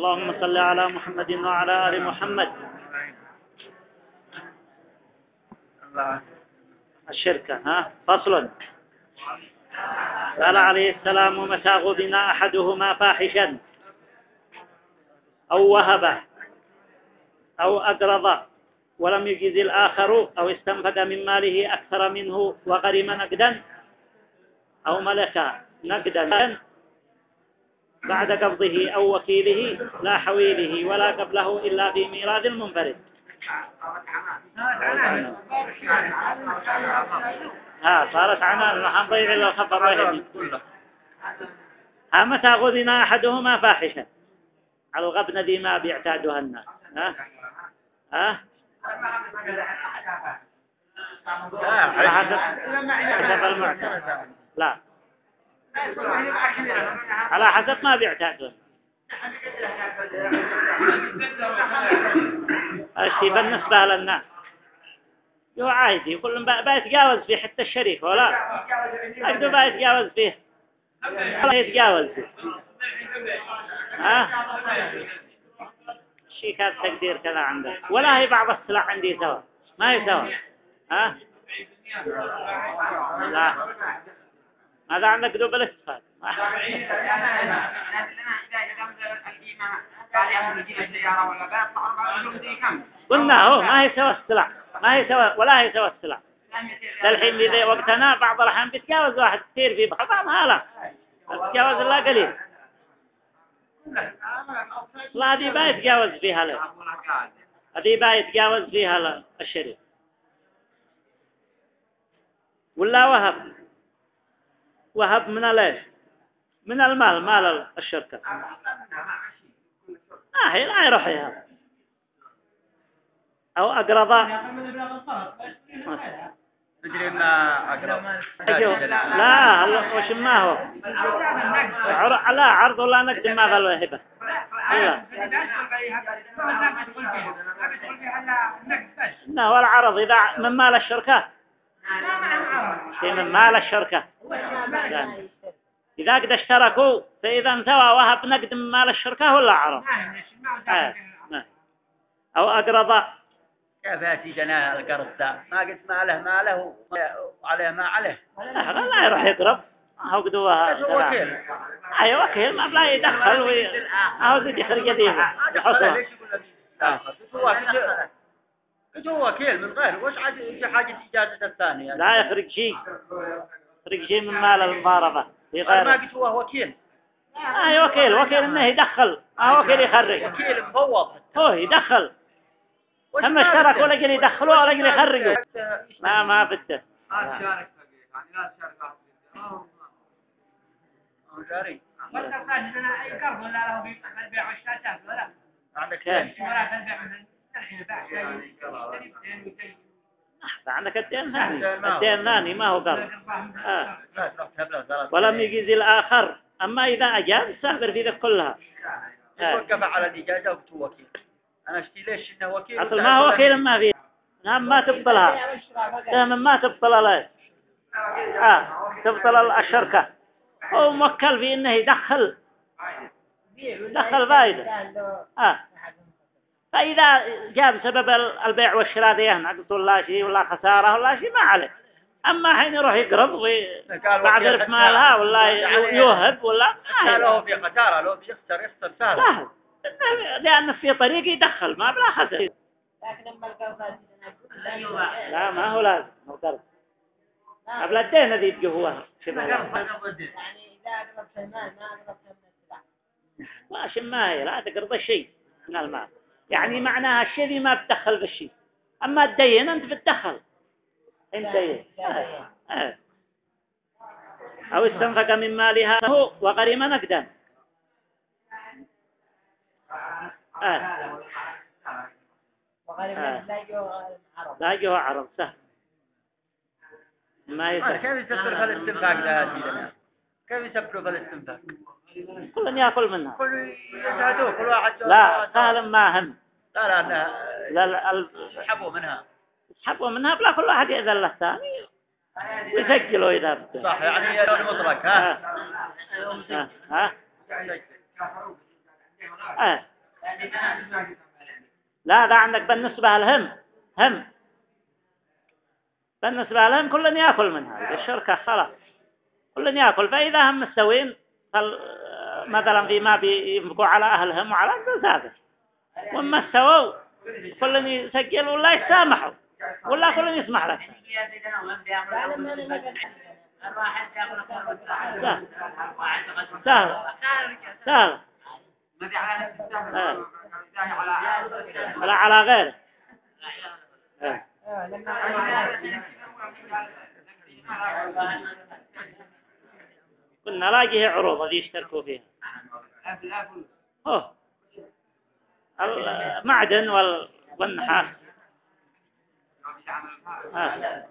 اللهم صل على محمد وعلى آل محمد. الشركة ها فصل. قال عليه السلام متى غبن أحدهما فاحشا أو وهب أو أقرض ولم يجز الآخر أو استنفق من ماله أكثر منه وغرم نقدا أو ملك نقدا بعد قبضه أو وكيله لا حويله ولا قبله إلا في ميراث المنفرد ها صارت عمال ما حنضيع إلا الخبر ها متى غذن أحدهما فاحشا على الغبن دي ما بيعتادها الناس. ها؟ ها؟ على حسب حسب المعتاد. لا. على حسب ما بيعتادون الشيء بالنسبة للناس. هو عادي كل بيتجاوز فيه حتى الشريك ولا؟ أقدر بيتجاوز فيه. ولا يتجاوز فيه. ها؟ شيء كان تقدير كذا عندك. ولا هي بعض السلع عندي سوا ما هي سوا ها؟ لا. ماذا عندك دوبل استفاد قلنا هو ما هي سوا السلع ما هي سوا ولا هي سوا السلع للحين إذا وقتنا بعض الأحيان بيتجاوز واحد كثير في بعض ما لا. بيتجاوز الله قليل. لا هذه ما يتجاوز فيها له هذه ما يتجاوز فيها الشريك ولا وهب وهب من ليش من المال مال الشركة. آه هي لا يروح يهب أو ما أقرب لا الله وش ما هو. عر... لا عرض ولا نقد ما قالوا هبة لا. ولا عرض إذا من مال الشركة. شيء من مال الشركة. إذا قد اشتركوا فإذا انتوى وهب نقد من مال الشركة ولا عرض آه. أو أقرض كيف يأتي جناه القرض ذا ما قلت ما له ما له وعليه ما عليه. لا لا يروح يقرب هو قدوها وكيل. أي وكيل ما بلا يدخل وي هو زي يخرج يديه يحصل ليش يقول لك قلت هو وكيل. من غير. وش عاد في حاجة إجازة الثانية لا يخرج شيء. شيء من مال المضاربة في ما قلت هو وكيل. أي وكيل وكيل إنه يدخل. آه وكيل يخرج. وكيل مفوض. هو يدخل. هم اشترك ولا قل يدخلوا ولا قل يخرجوا ما ما بده جاري. عندك كيف؟ ثاني عندك الدين ثاني الدين ثاني ما هو قرض آه. لا ولم يجيز الآخر. أما إذا أجاز سافر في ذلك كلها. آه. يتوقف على الإجازة وقت وكيل. أنا أشتي ليش إنه وكيل؟ أصل ما هو وكيل ما فيه نعم ما تبطلها دائما ما تبطل له آه. تبطل الشركة. هو موكل في إنه يدخل. دخل فائدة آه. فإذا جاب سبب البيع والشراء ذي نقص ولا شيء ولا خسارة ولا شيء ما عليه. أما حين يروح يقرض وبعد رف مالها ولا يوهب ولا ما له. في خسارة لو بيخسر يخسر سهل لأن في طريق يدخل ما بلا خسر. لا ما هو لازم هو قرض قبل الدين الذي يبقى هو شبه لازم. ما ما هي لا تقرض شيء من المال. يعني معناها الشيء ذي ما بتدخل في الشيء أما الدين أنت بتدخل. أنت دين. آه. آه. أو استنفق من مالها هو وغرم نقدا. آه. لا جوا عرض. سهل. ما يسهل. كيف في الاستنفاق ده كيف يسبب في الاستنفاق كل يأكل منها. كل يشهدوه كل واحد لا سهل ما هم. لا لا لا. لا يسحبوا منها. يسحبوا منها بلا كل واحد يأذن له الثاني. ويسجلوا إذا بده. صح يعني لون مطلق ها؟ ها ها ها لا ده عندك بالنسبة لهم. هم. بالنسبة لهم كل يأكل منها. الشركة خلاص. كل يأكل. فإذا هم مستوين مثلا فيما بينفقوا على أهلهم وعلى هذا وما استووا كل يسجل ولا يسامحوا. ولا كل يسمح لك. سهل. سهل. سهل. ولا على غيره. قلنا لاقيه عروض اللي يشتركوا فيها. أوه. المعدن وال... والنحاس. آه.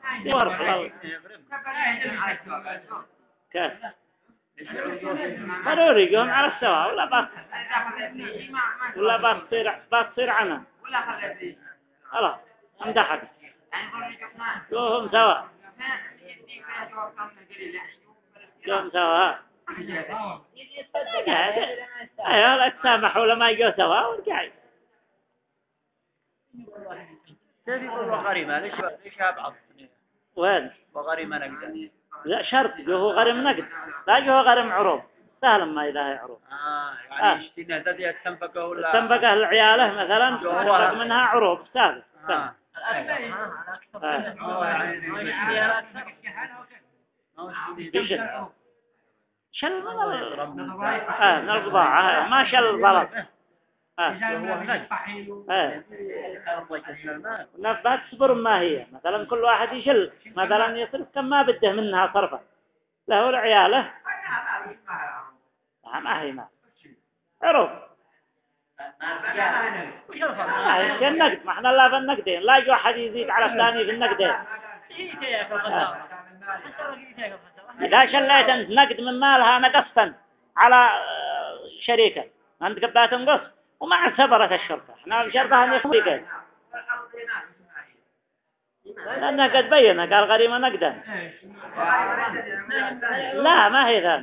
كيف ضروري يقوم على السواء ولا بس ولا بتصير بتصير عنها خلاص امدحك. يوهم سوا. يوم سوا أيوه لا تسامحوا لما يجوا سوا أبعض وين وغريمة نقدر لا شرط هو غرم نقد لا هو غرم عروض سهل ما إذا هي عروض آه يعني آه. ذي تنفقه ولا تنفقه العياله مثلا منها عروض سهل آه. شل من آه من البضاعة ما شل ظلم نفات تصبر ما هي مثلا كل واحد يشل مثلا يصرف كم ما بده منها صرفه له العياله ما هي ما عرف ما النقد ما إحنا لا في النقدين لا يجي واحد يزيد على الثاني في النقدين إذا شليت أنت نقد من مالها نقصتا على شريكة. أنت قبات تنقص. وما اعتبرت الشرطة إحنا الشرطة أن يكون قيد لأنها قد بينا قال غريمة نقدا لا ما هي ذا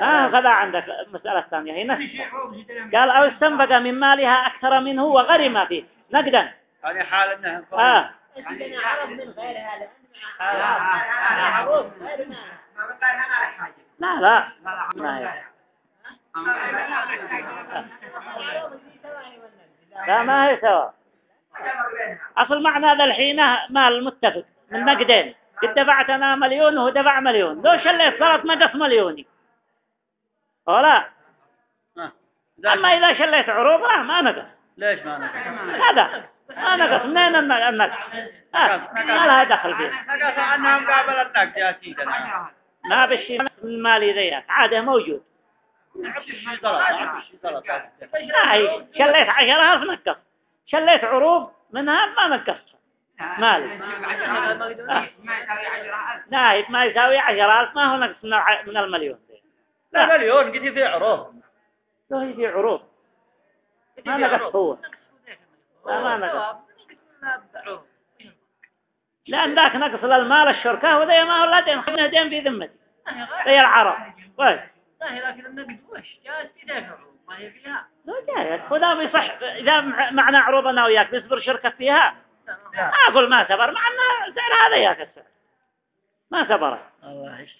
ما خذا عندك. المسألة الثانية هي نفس قال أو استنفق من مالها أكثر منه وغرم فيه. نقدا هذه حال إنها آه. لا لا ما هي لا ما هي سوا أصل معنى هذا الحين مال متفق من نقدين قد دفعت أنا مليون وهو دفع مليون. لو شليت صارت نقص مليوني. ولا أما إذا شليت عروض لا ما نقص. ليش ما نقص؟ هذا. ما نقص منين النقص ما لها دخل فيه نقص عنها مقابل النقد يا سيدي ما بشي من مالي ذيك عادة موجود. لا شليت عشرة ألف نقص شليت عروض منها ما نقصت مالي نايف ما يساوي عشرة ألف ما هو نقص من المليون. لا. مليون قد في عروض. هي في عروض. ما نقص هو. لا لأن ذاك نقص للمال الشركة وذي ما هو لا دين خدنا دين في ذمتي. ذي العرب. كويس لكن النقد وش؟ جالس يدافع ما هي فيها. لا جايز وده بيصح إذا معنا عروض أنا وياك بيصبر شركة فيها. ما أقول ما سبر. مع أن سعر هذا ياك السعر ما سبر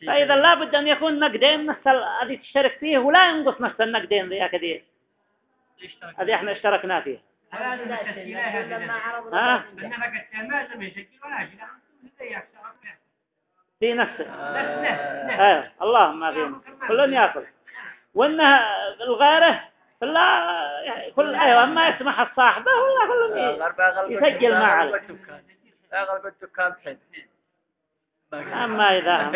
فإذا لابد أن يكون نقدين نفس الذي تشترك فيه ولا ينقص نفس النقدين ذيك دي هذه إحنا اشتركنا فيه. ها؟ في نفسه إيه اللهم ما فيه كلهم يأكل. وانه الغيرة لا كل أيوه ما يسمح الصاحبه ولا كلهم يسجل ما عليه أغلب الدكان حين. أما اذا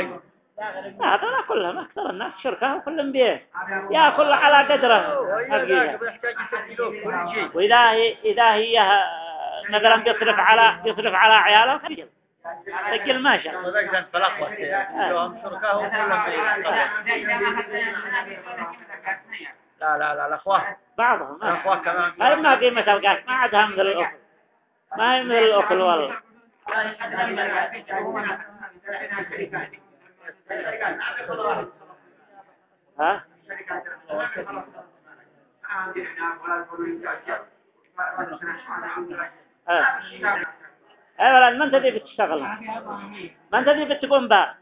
هذا كلهم أكثر الناس شركة وكلهم بيه يأكل على قدره. وإذا هي إذا هي مثلا بيصرف على بيصرف على عياله سجل ما شاء لا لا لا الأخوة بعضهم الأخوة كمان. ما ما قيمة القاس ما عادها مثل الأخل ما هي مثل الأخل والله. ها. أولا ما أنت ذي بتشتغل؟ ما أنت ذي بتقوم بها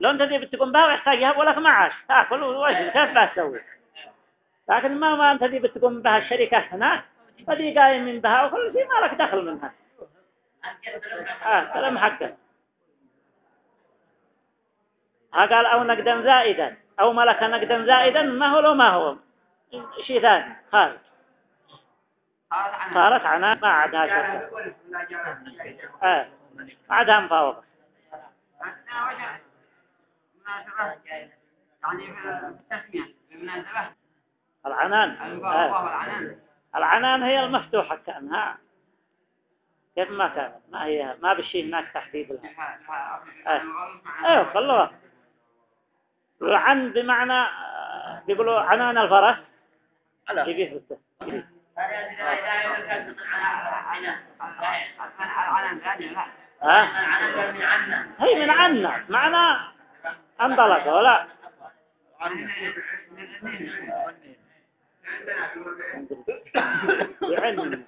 لو أنت ذي بتقوم بها ويحتاج يهب لك معاش. تأكل ووجه كيف بتسوي لكن ما ما أنت ذي بتقوم بها الشركة هناك فدي قايم بها وكل شيء ما لك دخل منها. آه كلام حقك. ها قال أو نقدا زائدا أو ملك نقدا زائدا ما هو لو ما هو؟ شيء ثاني خارج. صارت عنا ما عادها شركة آه. ما عادها مفاوضة العنان. آه. العنان هي المفتوحة كأنها. كيف ما كانت ما هي ما بالشيء هناك تحديد لها. آه. أيوه خلوها العن بمعنى بيقولوا عنان الفرس ها؟ هي من عنا. معنى انطلق ولا؟ يعن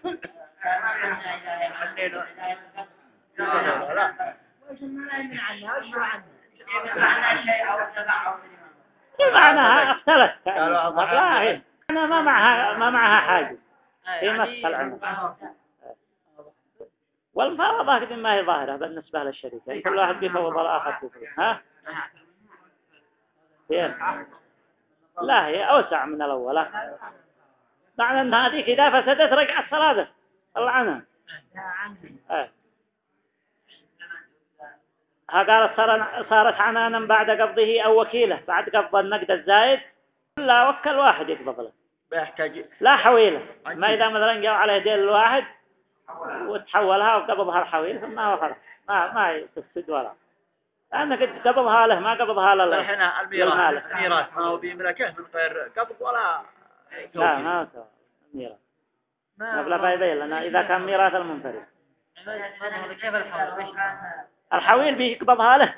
اختلف قالوا أضحى. لا هي أنا ما معها ما معها حاجة هي مسألة عنها والمفاوضة قد ما هي ظاهرة بالنسبة للشركة كل واحد بيفوض الآخر ها هي لا هي أوسع من الأول معنى أن هذيك إذا فسدت رجعت صلاته الله عنها آه. ها قالت صار- صارت عنانا بعد قبضه أو وكيله بعد قبض النقد الزايد. لا وكل واحد يقبض له. بيحتاج لا حويلة. ما إذا مثلا جاء على يدين الواحد وتحولها وقبضها الحويل ثم هو خلاص. ما ما يفسد ولا لأنك قد قبضها له ما قبضها له. لا الحين. الميراث الميراث ما هو بيملكه من غير قبض ولا لا ما سوى. ميراث مبلغ فايدة لنا إذا كان ميراث المنفرد. كيف الحول الحويل بيقبضها له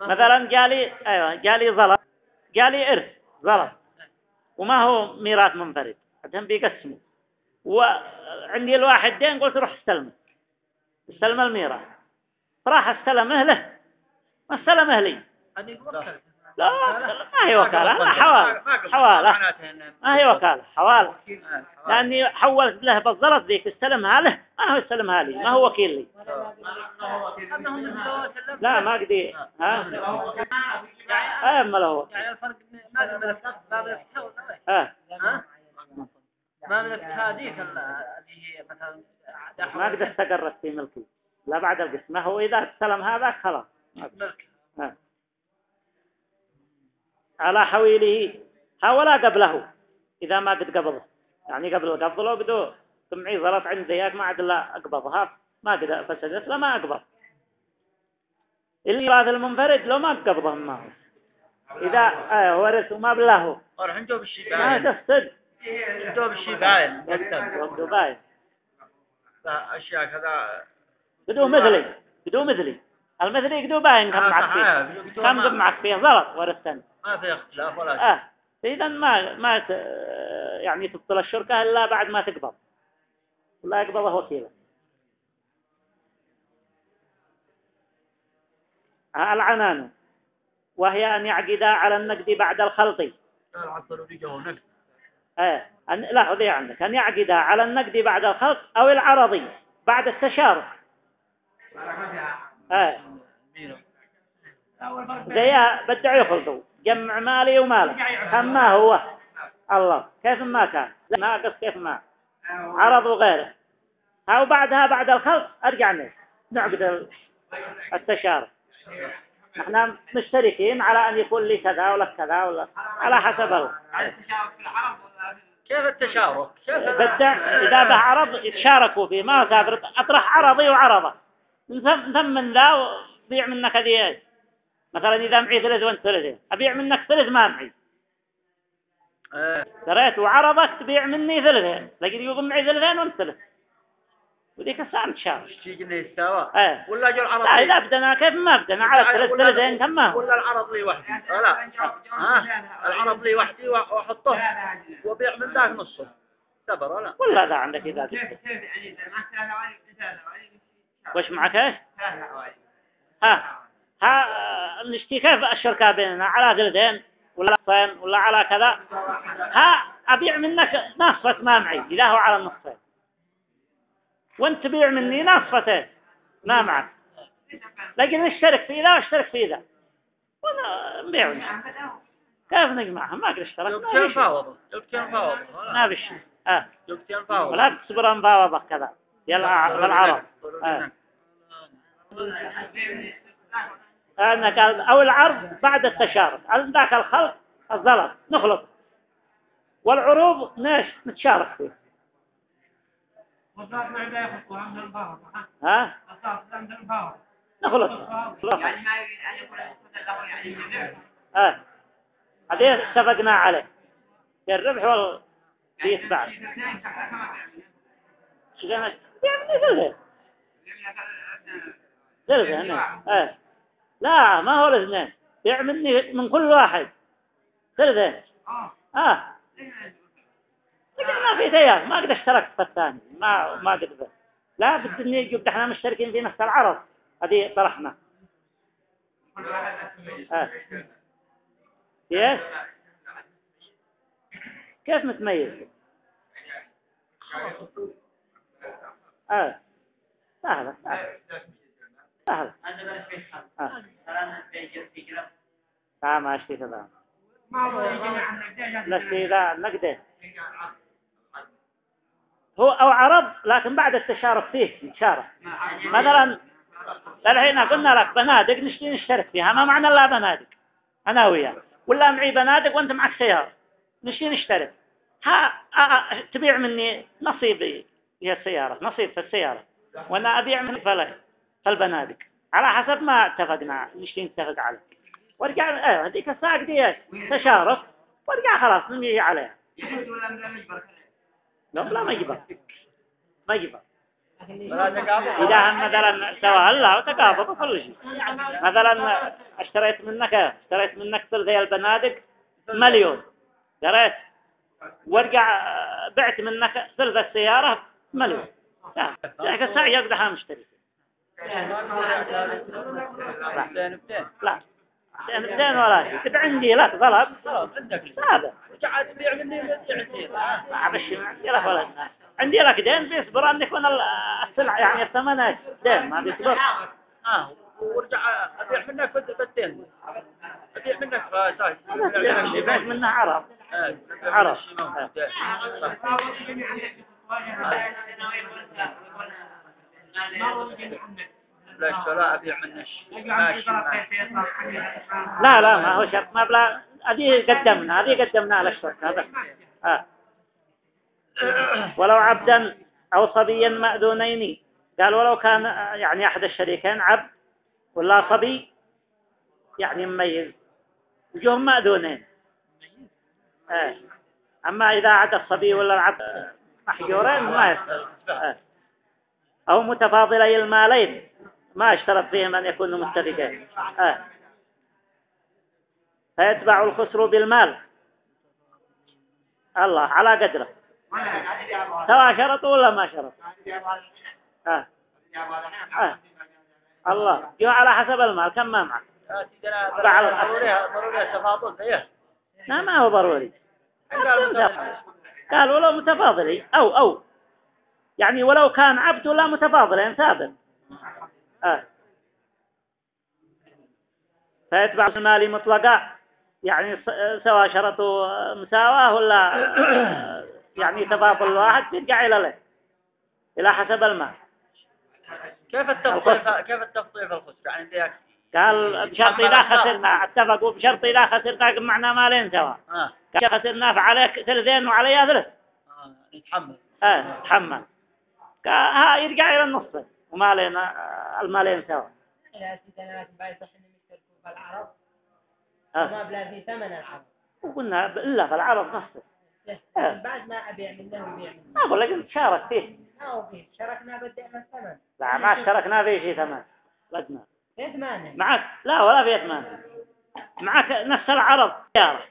مثلا جالي أيوة جالي ظلم جالي إرث ظلم وما هو ميراث منفرد عندهم بيقسموا وعندي الواحد دين قلت روح استلمه. استلم الميراث. راح استلمه له. ما استلمه لي. لا ما هي وكالة لا حوالة حوالة ما هي وكالة حوالة لأني حولت له بالضلط ذيك استلمها له ما هو استلمها لي ما هو وكيل لي. لا ما قدي ها؟ إيه ما له يعني الفرق ما بين الفرق ما بين التحول ها؟ ما بين هذيك اللي هي مثلا ما قد استقرت في ملكي. لا بعد القسم ما هو إذا استلم هذا خلاص. ملك ها. على حويله. ها ولا قبله. إذا ما قد قبضه يعني قبل القبض لو بدو سمعي ظلت عندي هيك ما عاد لا أقبضها ما قد فسدت لا ما أقبض. الميراث المنفرد لو ما قبضه ما هو إذا آه ورث وما بله راح نجوب الشيء ما تفسد. نجوب الشيء باين وقته باين. أشياء كذا. بدو مثلي. بدو مثلي. المثلي بدو باين كم آه، معك فيه ضب معك فيه ظلط ورثتني ما في اختلاف ولا شيء. آه. اذا ما ما ت... يعني تبطل الشركة إلا بعد ما تقبض. لا يقبضه وكيله آه، العنان. وهي أن يعقدا على النقد بعد الخلط. آه. أن... لا هذي عندك. أن يعقدا على النقد بعد الخلط أو العرضي بعد التشارك. آه. مين زي بدع يخلطوا جمع مالي ومالك. كم ما هو؟ الله. كيف ما كان؟ ناقص كيف ما. عرض وغيره. ها وبعدها بعد الخلط أرجع نعم نعقد ال- التشارك إحنا مشتركين على أن يكون لي كذا ولا كذا ولا على حسب ال... كيف التشارك؟ كيف إذا به عرض يتشاركوا فيه. ما أطرح عرضي وعرضه. نثم ثمن ذا وبيع منك هذه. إيش مثلا إذا معي ثلث وأنت ثلثين أبيع منك ثلث ما معي. آه. شريت وعرضك تبيع مني ثلثين لكن يضم معي ثلثين وانت ثلث وذيك الساعة نتشارك الشيء اللي يستوى إيه ولا جو العرض لا؟ إذا بدنا كيف ما بدنا على ثلث ولا- ثلثين كم ما هو. ولا العرض لي وحدي. لا ها؟ العرض لي وحدي وأحطه. وبيع من ذاك نصه. سبر ولا؟ ولا ذا عندك إذا كيف كيف يعني إذا ما ثلاثة عوالم وش معك إيش؟ ها ها نشتي كيف الشركة بيننا على قلدين ولا نصين ولا على كذا. ها أبيع منك نصفة ما معي إذا هو على النصفين. وأنت تبيع مني نصفتين ما معك. لكن نشترك في ذا واشترك في ذا وأنا نبيع كيف نجمعها ما قد اشترك. ما يبكي في شيء. مفاوضة يبكي مفاوضة ما بشي آه. مفاوضة ولا تصبر مفاوضة كذا. يلا بالعرب. آه. أو العرض بعد التشارك. عندك الخلق؟ الزلط نخلط والعروض ناش نتشارك فيه عند ها؟ عند نخلط. يعني ما يريد أن يكون يعني ها؟ هذه اتفقنا عليه. في الربح وال بيتباع يعني ثلثة ثلثة هنا آه لا ما هو الاثنين بيع مني من كل واحد. ثلثة آه. لكن ما في تيار ما قد اشتركت في الثاني. ما ما قد. لا بد إني يجب إحنا مشتركين في نفس العرض هذه طرحنا. آه. كيف كيف متميز؟ آه. سهلة سهلة. كذا ما هو ذا نقدة. أو عرض لكن بعد التشارك فيه نتشارك. مثلا الحين قلنا لك بنادق نشتري نشترك فيها. ما معنى لا بنادق؟ أنا وياك ولا معي بنادق وأنت معك سيارة نشتري نشترك. ها تبيع مني نصيبي هي السيارة نصيب في السيارة. وأنا أبيع من فلك. فالبنادق على حسب ما اتفقنا نشتري نتفق عليه. وارجع آه هذيك الساعة دي إيش؟ تشارك وارجع خلاص نمشي عليها. لا لا ما يجبر. ما يجبر. إذا هم مثلا سواء لا تقابضوا كل شيء مثلا اشتريت منك اشتريت منك ثلثي البنادق مليون. اشتريت وارجع بعت منك ثلث السيارة مليون. ذاك الساعة يقدحها مشتري لا بدين ولا شيء كنت عندي لك عندك هذا وجعل تبيع مني عندي ما بشي عندي لك ولا عندي لك دين بيصبر أن يكون السلعة يعني الثمن دين ما بيصبر آه وارجع ابيع منك بدين ابيع منك اللي بيت منه عرب عرب. لا ماشي لا لا ما هو شرط ما بلا هذه قدمنا هذه قدمنا على الشرط هذا. آه. ولو عبدا أو صبيا مأذونين. قال ولو كان يعني أحد الشريكين عبد ولا صبي يعني مميز وجوهم مأذونين. آه. أما إذا عدا الصبي ولا العبد محجورين ما يصير. آه. أو متفاضلي المالين. ما اشترط فيهم أن يكونوا متفقين آه. فيتبع الخسر بالمال. الله على قدره. سواء شرطوا ولا ما شرط. آه. آه. الله جو على حسب المال. كم ما معك؟ ضروري ضروري تفاضل إيه لا ما هو ضروري. قال مثلا قال ولو متفاضلي. أو أو. يعني ولو كان عبد ولا متفاضلين ثابت. آه. فيتبع المال مطلقا يعني سواء شرطوا مساواة ولا آه، يعني تفاضل واحد يرجع إلى له إلى حسب المال. كيف التفضيل كيف التفضيل في الخسر يعني ذاك قال بشرط إذا خسرنا اتفقوا بشرط إذا خسرنا معنا مالين سوا. آه. قال خسرنا فعليك ثلثين وعليها ثلث آه يتحمل آه تحمل. قال ها يرجع إلى النص. ومالين آه، المالين سوا. إلى سيدنا بعد صحن في العرب. آه. ما بلا في ثمن العرب. وقلنا إلا في العرب نصه لكن بعد ما أبيع منه ويبيع منه. ما أقول لك أنت شارك فيه. ما شركنا بدأنا الثمن لا ما اشتركنا فيه شيء ثمن. لدنا في ثمانة معك. لا ولا في ثمن معك نفس العرض سيارة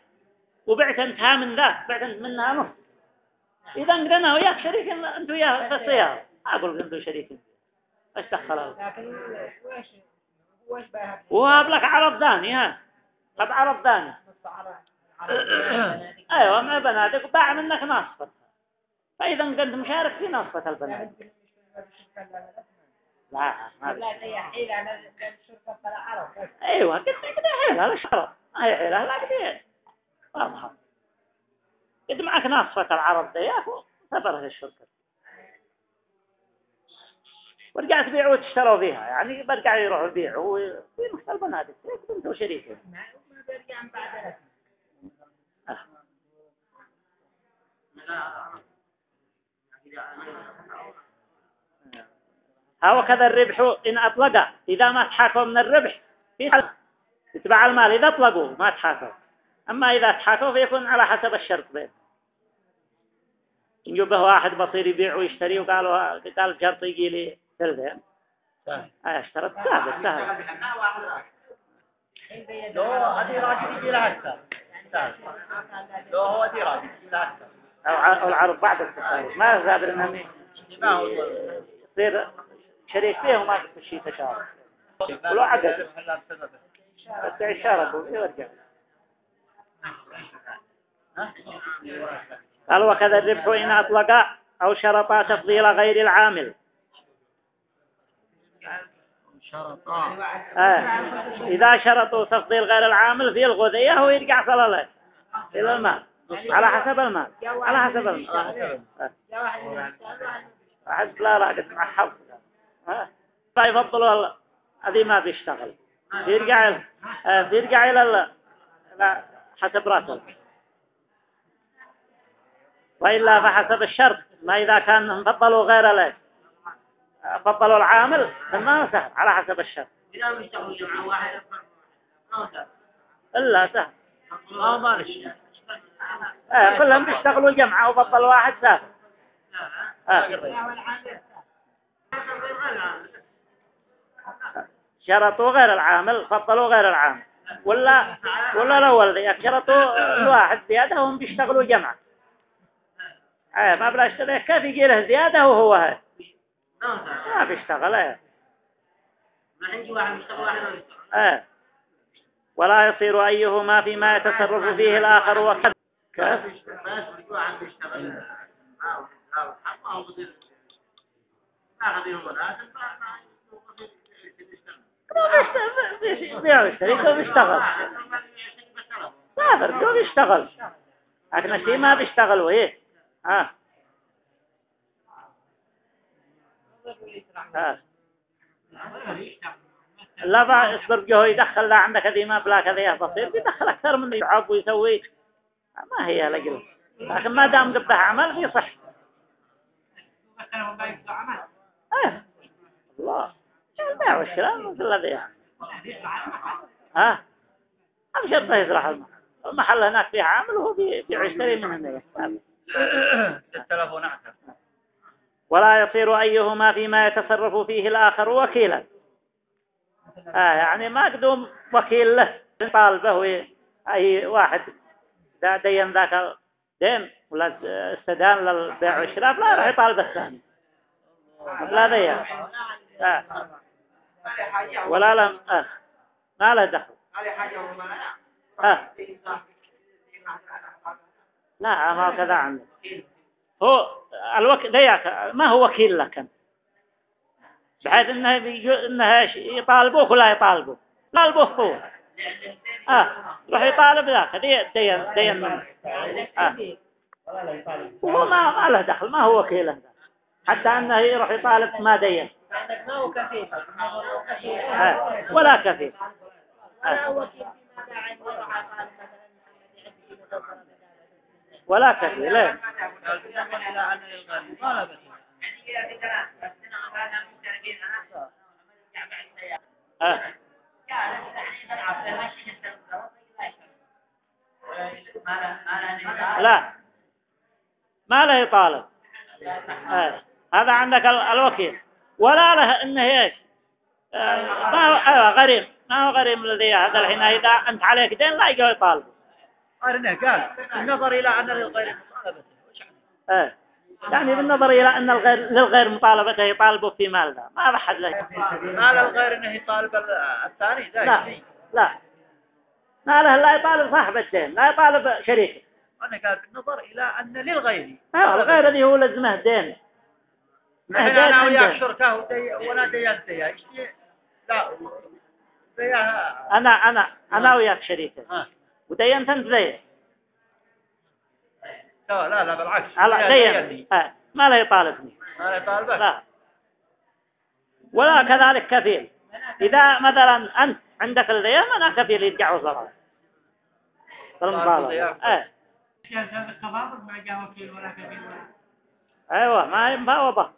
وبعت انتها من ذاك بعت أنت منها نص. إذا قدنا وياك شريك أنت وياه في السيارة أقول أنتوا شريك. إيش دخل لكن وش بها وهاب لك عرض ثاني ها. طب عرض ثاني. أيوه مع بناتك وباع منك نصفة فإذا كنت مشارك في نصفة البنات. لا ما لا هي حيلة على الشرطة فلا بس. أيوه قلت كده حيلها لا شرط هي حيلها لا قد واضحة قد معك نصفة العرض دياك وسفرها الشركة ورجعت تبيعوا وتشتروا فيها. يعني برجع يروحوا يبيعوا ويمحت البنادق هيك أنتوا شريكين ما ما بيرجع من بعد رسم ها وكذا الربح إن أطلق إذا ما تحاكوا من الربح في حل يتبع المال إذا أطلقوا ما تحاكوا. أما إذا تحاكوا فيكون على حسب الشرط بين يجيبه واحد بصير يبيع ويشتري وقالوا قال شرط يجي لي. ثلثين سهل. آه اشترط. سهل سهل لو هذه راجل يجي لها أكثر. لو هو هذه راجل يجي لها أكثر. أو العرض بعد التساوي ما ما هو يصير شريك فيه وما في شيء تشارك. ولو عقد. بس يشارك ويرجع قال وكذا الربح إن أطلق أو شرط تفضيل غير العامل. شرطان آه. إذا شرطوا تفضيل غير العامل في الغذية هو يرجع صلى له إلى المال. على حسب المال. على حسب المال. آه. واحد لا راقد مع حظ. ها فيفضلوا هذه ما بيشتغل. بيرجع ال- آه، بيرجع إلى ال- إلى حسب راتب وإلا فحسب الشرط. ما إذا كان فضلوا غير له. فضلوا العامل فما سهل على حسب الشرط إذا بيشتغلوا جماعة واحد. ما سهل. إلا سهل. ما مالش آه كلهم بيشتغلوا جمعة وفضل واحد سهل. آه. شرطوا غير العامل فضلوا غير العامل. ولا ولا الأول ذيك شرطوا الواحد زيادة وهم بيشتغلوا جمعة. آه ما بلا اشتغل كيف يجي له زيادة وهو هاي؟ ما. ما بيشتغل آه. ما عندي واحد يشتغل واحد ما يشتغل. آه. ولا يصير أيهما فيما يتصرف فيه الآخر وكذا كيف ما يشتغل. ما حق ما مدير. ما بيشتغل بيشتغل لكن الشيء ما بيشتغل وإيه ها لا بقى اصبر جو يدخل لا عندك هذه ما بلا كذا بصير. بيدخل أكثر من يعب ويسوي. ما هي لقل لكن ما دام قبضه عمل بيصح آه الله. البيع والشراء مثل الذي ها. هم شرطه يزرع المحل. هناك فيه عامل وهو بي- بيشتري من هنا التلفون أحسن ولا يصير أيهما فيما يتصرف فيه الآخر وكيلا. آه يعني ما قدوم وكيل له. طالبه أي واحد. دا دين ذاك الدين ولا استدان للبيع والشراء لا راح يطالب الثاني. لا ذي آه. ولا لم آه. ما له دخل. آه. لا ما كذا عنده هو الوك ما هو وكيل لك. بحيث إنه بيجو إنه يطالبوك ولا يطالبوك؟ طالبوك هو. آه روح يطالب ذاك. دي دين دين منه آه. وهو ما ما له دخل ما هو وكيله حتى إنه يروح يطالب ما دين. ما آه. ولا كفيل. ولا ولا كفيل لا. آه. لا. ما له يطالب. آه. هذا عندك ال- الوكيل. ولا له إنه إيش؟ آه، ما هو غريم ما هو غريم الذي هذا الحين إذا أنت عليك دين لا يجوا يطالب أرنه قال النظر إلى أن للغير مطالبة. وش يعني؟ إيه. يعني بالنظر إلى أن الغير للغير مطالبته يطالبه في مال ذا. ما بحد له. ما للغير أنه يطالب ال- الثاني ذا لا شيء. لا. ما له لا يطالب صاحب الدين لا يطالب شريكه أنا قال بالنظر إلى أن للغير آه، الغير اللي هو لزمه دين دين أنا وياك. شركاء وأنا ديان ديان إيش دي- لا أنا أنا أنا وياك شريكه أنت دين لا لا لا بالعكس. على دين آه. ما له يطالبني ما لا يطالبه لا. ولا كذلك كفيل إذا مثلا أنت عندك الدين أنا كفيل يرجع وصلاة المطالبة آه. هذا التفاضل ما مفاوضة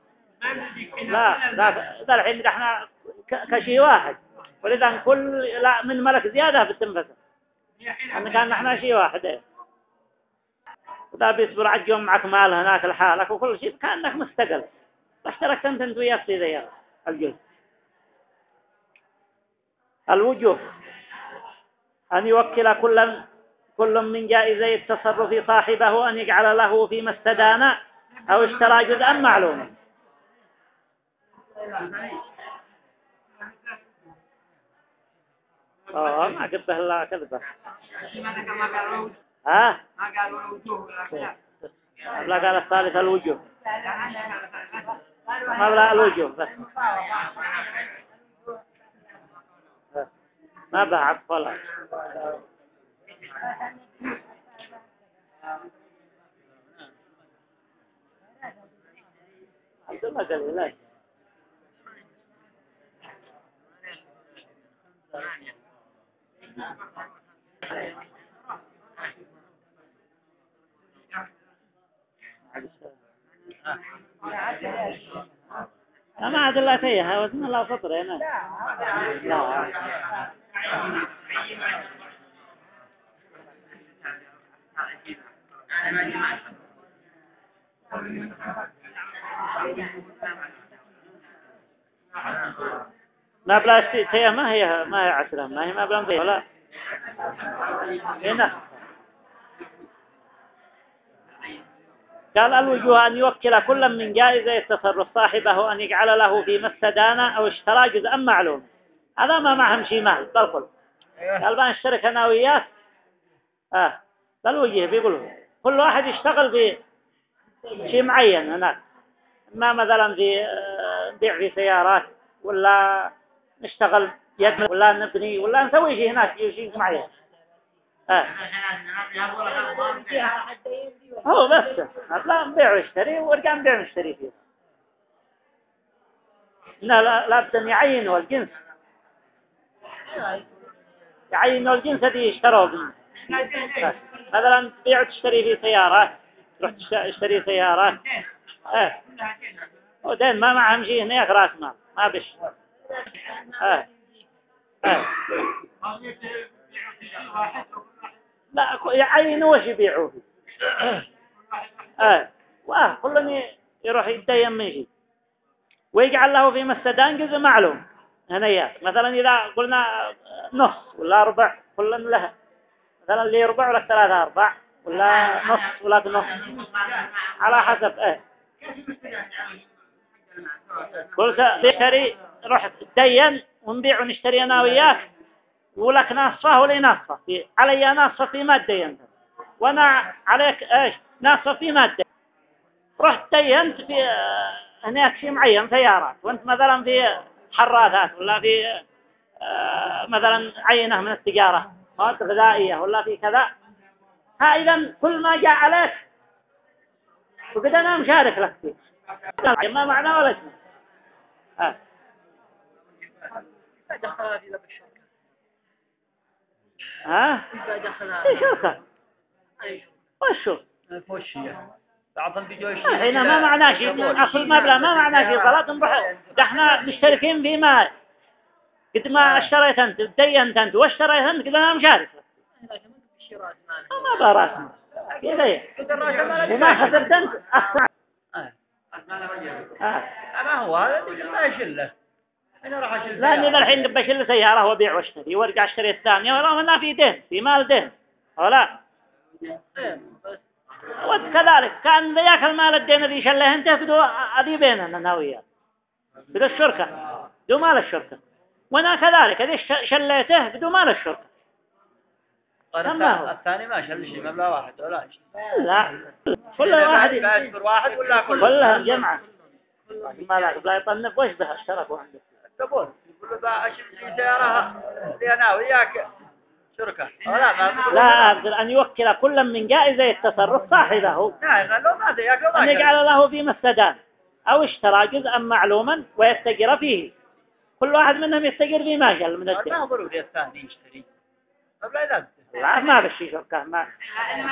لا لا ذا الحين إحنا ك- كشيء واحد. ولذا كل لا من ملك زيادة بتنفسه. إحنا كان إحنا شيء واحد. وذا بيصبر عجهم معك مال هناك لحالك وكل شيء كأنك مستقل. اشتركت أنت أنت وياك في ذي الجزء الوجوه. أن يوكل كل كل من جائزي التصرف صاحبه أن يجعل له فيما استدان أو اشترى جزءا معلوما. آه ما إلا كذبه. ما قالوا ها؟ ما قالوا الوجوه. لا قال الثالث الوجوه. ما بلا الوجوه بس. ما عطف ولا عبد الله قال لي لا. ما عاد الله فيها وزن الله فطر هنا لا. ما بلا استيتية ما هي ما هي عشرة ما هي ما بلا مضية ولا؟ هنا قال الوجوه أن يوكل كل من جائزة التصرف صاحبه أن يجعل له فيما استدان أو اشترى جزءا معلوم. هذا ما معهم شيء مال بالكل. قال بان اشترك أنا وياك. آه. بالوجه بيقولوا. كل واحد يشتغل في شيء معين هناك. ما مثلا في آه، نبيع في سيارات ولا نشتغل يد ولا نبني ولا نسوي شيء هناك شيء معين آه. هو بس. لا نبيع ويشتري ورجع نبيع ونشتري فيه. لا لا لابد ان يعينوا الجنس يعينوا الجنس الذي يشتروا مثلا تبيع وتشتري فيه سيارات تروح تشت- تشتري سيارات إيه ودين ما معهم شيء هناك راس مال ما بش لا وش يبيعوا فيه آه. وآه يروح يتدين من شيء ويجعل له في مستدان جزء معلوم. هنيات مثلا إذا قلنا نص ولا ربع كل له. مثلا لي ربع ولا ثلاثة أرباع ولا نص ولا نص. على حسب إيه قلت بيشتري روح تدين ونبيع ونشتري أنا وياك. ولك ناصفة ولي في علي ناصفة في ما تدينت وأنا عليك إيش؟ ناصفة في ما تدينت رحت دينت في آه، هناك شيء معين سيارات. وأنت مثلا في حراتات ولا في آه، مثلا عينة من التجارة مواد غذائية ولا في كذا. ها اذا كل ما جاء عليك وقد أنا مشارك لك فيه. ما معنى ولا اسمه آه. دخل هذه بالشركة ها إذا دخل إيش شركة أي وشو فوش هي بعضهم بيجوا الحين ما معناه شيء أصل مبلغ ما معناه شيء غلط نروح إحنا مشتركين فيما قد ما اشتريت انت دينت انت واشتريت انت قد أنا مشارك ما براسنا كذا وما خسرت انت اخسر آه. ما هو هذا ما يشله راح لاني الحين بشيل سيارة وأبيع وأشتري. وأرجع أشتري الثانية. ورغم انها في دين في مال دين. ولا وكذلك كان ذاك المال الدين الذي شله أنت بدو هذه بيننا أنا وياه. بدو الشركة. بدو مال الشركة. وأنا كذلك ش- شليته بدو مال الشركة. تمام. الثاني ما شل شيء مبلغ واحد ولا شيء. لا. كل واحد. بأسبر واحد ولا كل كلها جمعة. ما لا يطنف وش بها اشتركوا عنده الدبور يقول له لي سيارة اللي أنا وياك. شركة. ما لا أقدر أن يوكل كل من جائزة التصرف صاحبه. لا ما أدري ياك لو ما أن شل. يجعل له فيما استدان أو اشترى جزءا معلوما ويستجر فيه. كل واحد منهم يستجر فيما شل من ما الدين هو ضروري الثاني يشتري؟ مبلغ لازم لا. ما بشي شركة ما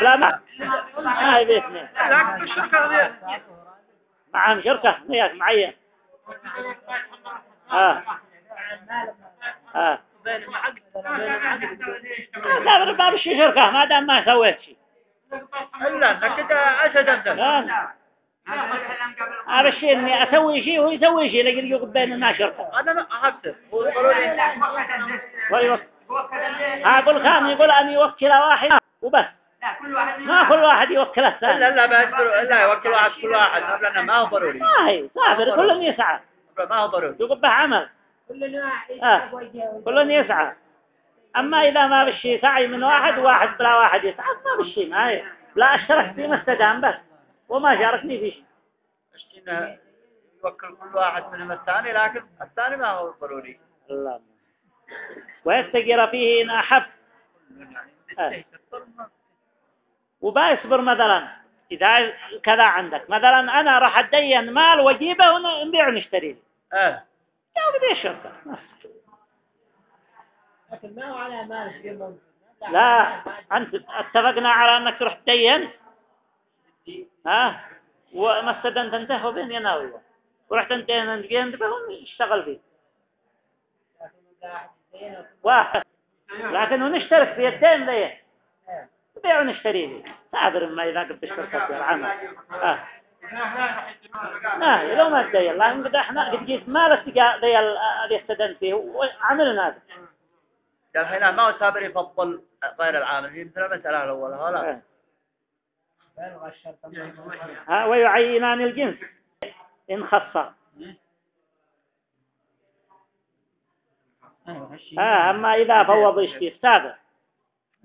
لا ما ما هي بيتنا لكن الشركة معهم شركة وياك معين. آه آه لا ما بشي شركة ما دام ما سويت شيء إلا انك انت اسد انت لا هذا الشيء إني أسوي شيء وهو يسوي شيء لقد يقول بيننا شركة. أنا ما احبسه هو ضروري ويوكل أقول كان يقول أن يوكل واحد وبس. ما كل واحد يوكل الثاني. إلا بأسبر الا يوكل واحد كل واحد. ما هو ضروري ما هي صابر كل يسعى. ما هو ضروري يقول به عمل. كل واحد آه. كل يسعى أما إذا ما بشي سعي من واحد واحد بلا واحد يسعى ما بشي ما هي لا اشترك في مستدام بس وما شاركني في شيء. أشتينا يوكل كل واحد منهم الثاني لكن الثاني ما هو ضروري. الله. ويستجر فيه إن أحب. آه. وبيصبر مثلا. إذا كذا عندك. مثلا أنا راح أدين مال وأجيبه ونبيع ونشتري آه. جاوب ذي الشركة لكن ما هو على مال لا أنت اتفقنا على أنك تروح تدين. ها؟ وما استدنت أنت وبين يناوي ورحت أنت انت بهم يشتغل فيه. واحد لكن هو نشترك في الدين ذي نبيع ونشتري. فيه تعذر ما إذا قد تشترك في العمل آه. لا لو ما تدين لا قد إحنا قد جيت ما لستقى ذي اللي استدنت فيه وعملنا هذا. الحين ما هو سابر يفضل غير العامل. هي مثل المسألة الأولى ولا آه. ها ويعينان الجنس. إن خص. ها أما إذا فوض يشتي سابق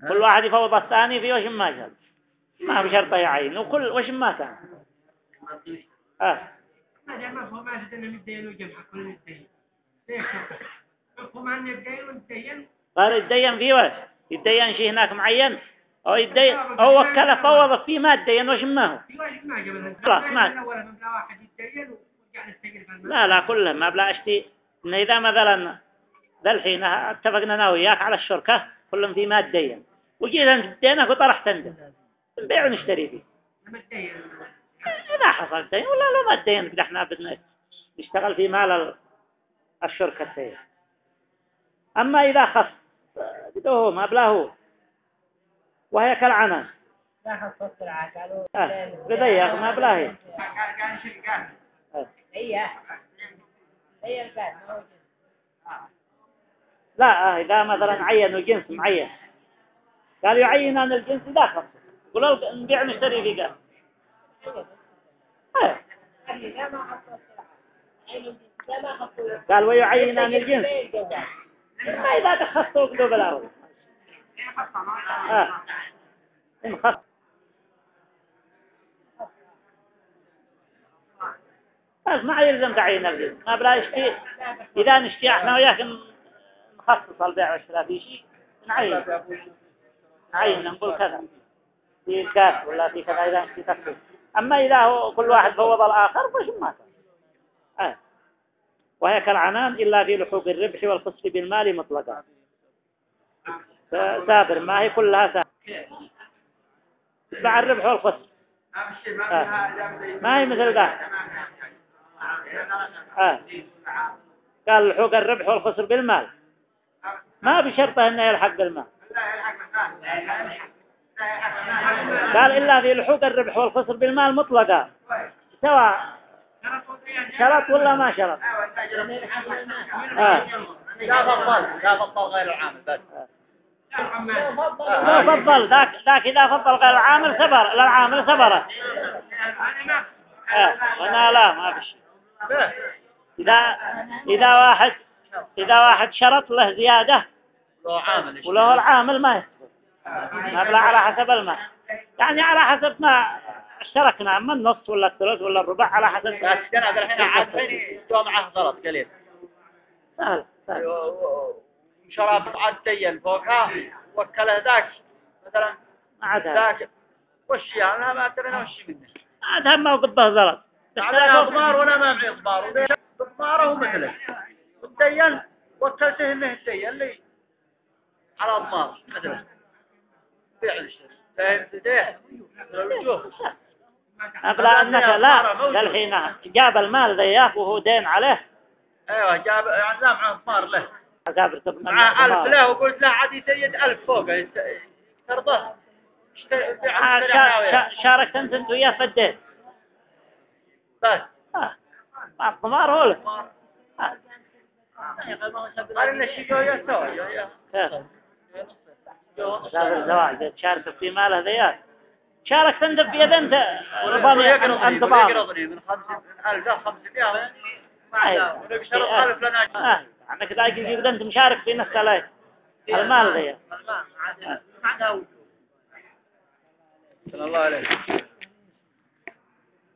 كل واحد يفوض الثاني في وش ما شاء ما بشرطه يعين وكل وش ما كان. آه. ما هو يتدين ويتدين قال يتدين في وش؟ يتدين شيء هناك معين؟ أو يتدين أو وكله فوض فيه ما تدين وش ما هو؟ في خلاص، ما- في لا لا كلهم ما بلا أشتي. إن إذا مثلا ذا الحين اتفقنا أنا وياك على الشركة كلهم في ما تدين وجيت أنت تدينك وطرحت أنت نبيع ونشتري فيه. تدين إذا حصل دين ولا لو ما كده إحنا بدنا نشتغل في مال ال- الشركة التين أما إذا خص بدوه ما بلاهو وهي كالعنان لا خصصت العقل. آه، بضيق ما بلاهي كان شركة آه. هي. هي الباب لا آه، إذا مثلا عينوا جنس معين. قالوا يعينان الجنس إذا خص قالوا نبيع نشتري فيه قال خصصت قال ويعينان الجنس. ما إذا تخصوا قدوا بلاهو آه. بس ما يلزم تعيين الجنس. ما بلا يشتي. إذا نشتي إحنا وياك نخصص البيع والشراء في شيء. نعين نعين نقول كذا. في كاس ولا في كذا إذا نشتي تخصيص أما إذا هو كل واحد فوض الآخر فش ما آه. وهي كالعنان إلا في لحوق الربح والخصف بالمال مطلقا. سابر ما هي كلها سابر. مع الربح والخصف ما هي مثل ذا. آه. قال لحوق الربح والخسر بالمال. ما بشرطه إنه يلحق بالمال. قال إلا في لحوق الربح والخسر بالمال مطلقا سواء شرط ولا ما شرط؟ آه. لا بطل لا بطل غير العامل بس. لو فضل ذاك ذاك إذا فضل غير العامل سبر للعامل سبره آه. هنا لا ما في شيء. لا. إذا إذا واحد إذا واحد شرط له زيادة لو عامل. وله العامل ما مبلغ على حسب المال. يعني على حسب ما اشتركنا أما النص ولا الثلث ولا الربع على حسب هذا الحين عاد استوى معه غلط قليل. سهل سهل. شراب عاد دين فوقها وكله ذاك مثلا ما عاد. ذاك وش يعني؟ ما أدري أنا وش منه. عاد هم وقبه زلط على إضمار ولا ما معي إضمار. إضماره مثله والدين وكلته إنه الدين اللي على اضمار مثله بيع الشيء تديه الوجوه أبلا أنك لا للحين جاب المال ذياك وهو دين عليه. أيوه جاب يعني لا معه اضمار له رتب مع ألف له وقلت له عاد يسيد ألف اشتري حاوية. شاركت أنت أنت وياه في الدين. بس. آه. ما الضمار هو لك. قال إن الشيء جوية الزواج في ماله ذياك شاركت أنت في يد أنت ربما يقرضني من مشارك في نفس المال صلى الله عليه